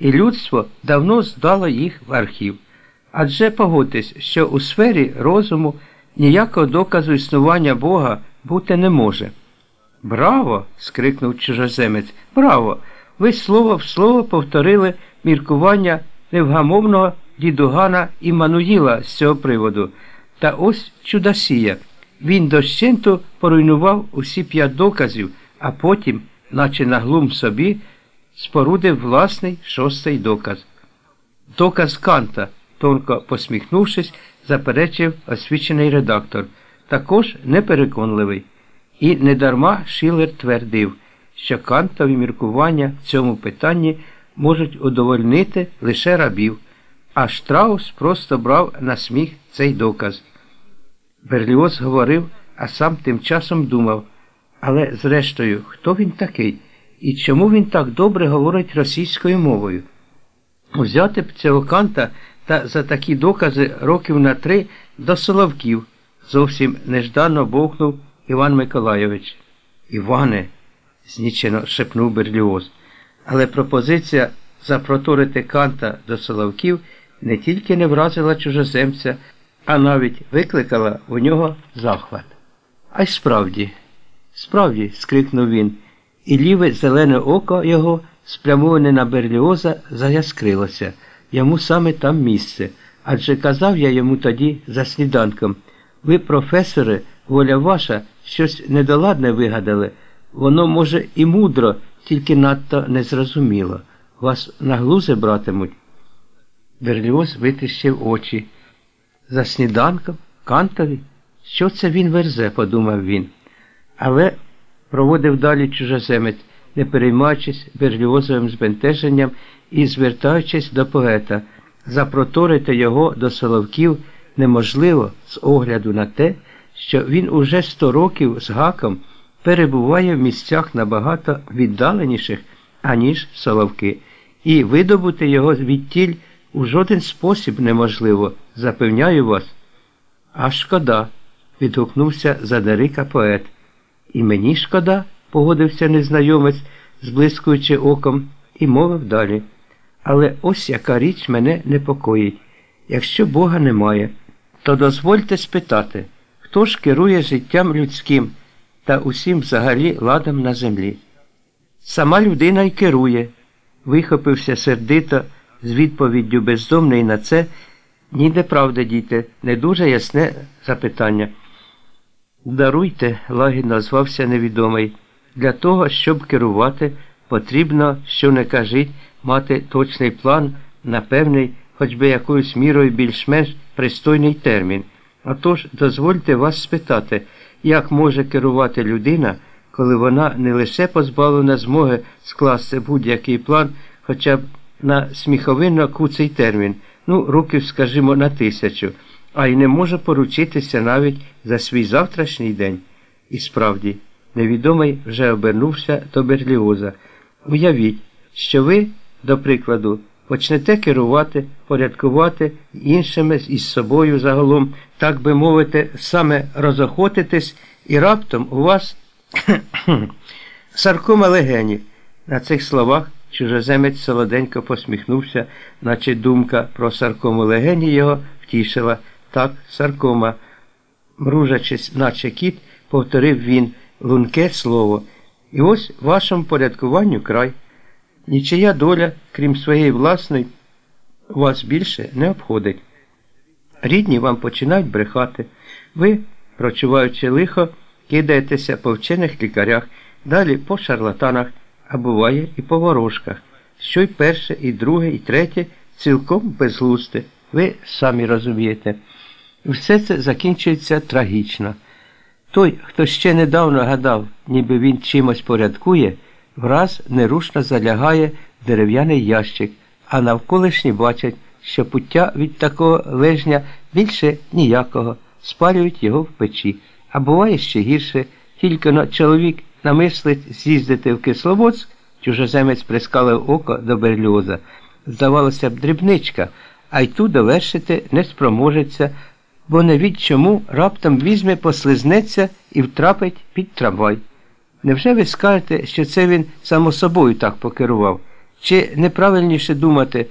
і людство давно здало їх в архів. Адже погодьтесь, що у сфері розуму ніякого доказу існування Бога бути не може. Браво! скрикнув чужоземець. Браво! Ви слово в слово повторили міркування невгамовного дідугана Іммануїла з цього приводу. Та ось чудосія. Він дощенту поруйнував усі п'ять доказів, а потім, наче на глум собі, спорудив власний шостий доказ. Доказ Канта, тонко посміхнувшись, заперечив освічений редактор, також непереконливий. І недарма Шілер твердив, що кантові міркування в цьому питанні можуть удовольнити лише рабів, а Штраус просто брав на сміх цей доказ. Берліоз говорив, а сам тим часом думав, але, зрештою, хто він такий і чому він так добре говорить російською мовою? Узяти б цього канта та за такі докази років на три до Соловків, зовсім неждано бовкнув Іван Миколайович. Іване, знічено шепнув Берліоз. Але пропозиція запроторити канта до Соловків не тільки не вразила чужоземця, а навіть викликала у нього захват. А й справді, справді, скрикнув він, і ліве зелене око його, спрямоване на Берліоза, заяскрилося. Йому саме там місце. Адже казав я йому тоді за сніданком. Ви, професори, воля ваша, щось недоладне вигадали. Воно, може, і мудро, тільки надто незрозуміло. Вас на глузи братимуть. Берліоз витріщив очі. За сніданком? Кантові? Що це він верзе, подумав він. Але проводив далі чужоземець, не переймаючись берліозовим збентеженням і звертаючись до поета, запроторити його до Соловків неможливо з огляду на те, що він уже сто років з гаком перебуває в місцях набагато віддаленіших, аніж Соловки, і видобути його відтіль у жоден спосіб неможливо, запевняю вас. А шкода, відгукнувся Задарика поет. І мені шкода, погодився незнайомець, зблискуючи оком, і мовив далі. Але ось яка річ мене непокоїть. Якщо Бога немає, то дозвольте спитати, хто ж керує життям людським та усім взагалі ладом на землі? Сама людина й керує, вихопився сердито з відповіддю бездомний на це, ніде правда, діти, не дуже ясне запитання. Даруйте, лагідно звався невідомий. Для того, щоб керувати, потрібно, що не кажіть, мати точний план на певний, хоч би якоюсь мірою більш-менш пристойний термін. Отож, дозвольте вас спитати, як може керувати людина, коли вона не лише позбавлена змоги скласти будь-який план, хоча б на сміховинно куций термін, ну, років, скажімо, на тисячу, а й не може поручитися навіть за свій завтрашній день. І справді, невідомий вже обернувся до Берліоза. Уявіть, що ви, до прикладу, почнете керувати, порядкувати іншими із собою загалом, так би мовити, саме розохотитись, і раптом у вас саркома легені. На цих словах чужоземець солоденько посміхнувся, наче думка про саркому легені його втішила. Так, саркома. Мружачись, наче кіт, повторив він лунке слово. І ось вашому порядкуванню край. Нічия доля, крім своєї власної, вас більше не обходить. Рідні вам починають брехати. Ви, прочуваючи лихо, кидаєтеся по вчених лікарях, далі по шарлатанах, а буває і по ворожках. Що й перше, і друге, і третє цілком безглусте. Ви самі розумієте. Все це закінчується трагічно. Той, хто ще недавно гадав, ніби він чимось порядкує, враз нерушно залягає в дерев'яний ящик, а навколишні бачать, що пуття від такого лежня більше ніякого, спалюють його в печі. А буває ще гірше, тільки но чоловік намислить з'їздити в Кисловодськ, чужоземець прискалив око до берльоза. Здавалося б, дрібничка, а й ту довершити не спроможеться бо навіть чому раптом візьме, послизнеться і втрапить під трамвай. Невже ви скажете, що це він само собою так покерував? Чи неправильніше думати,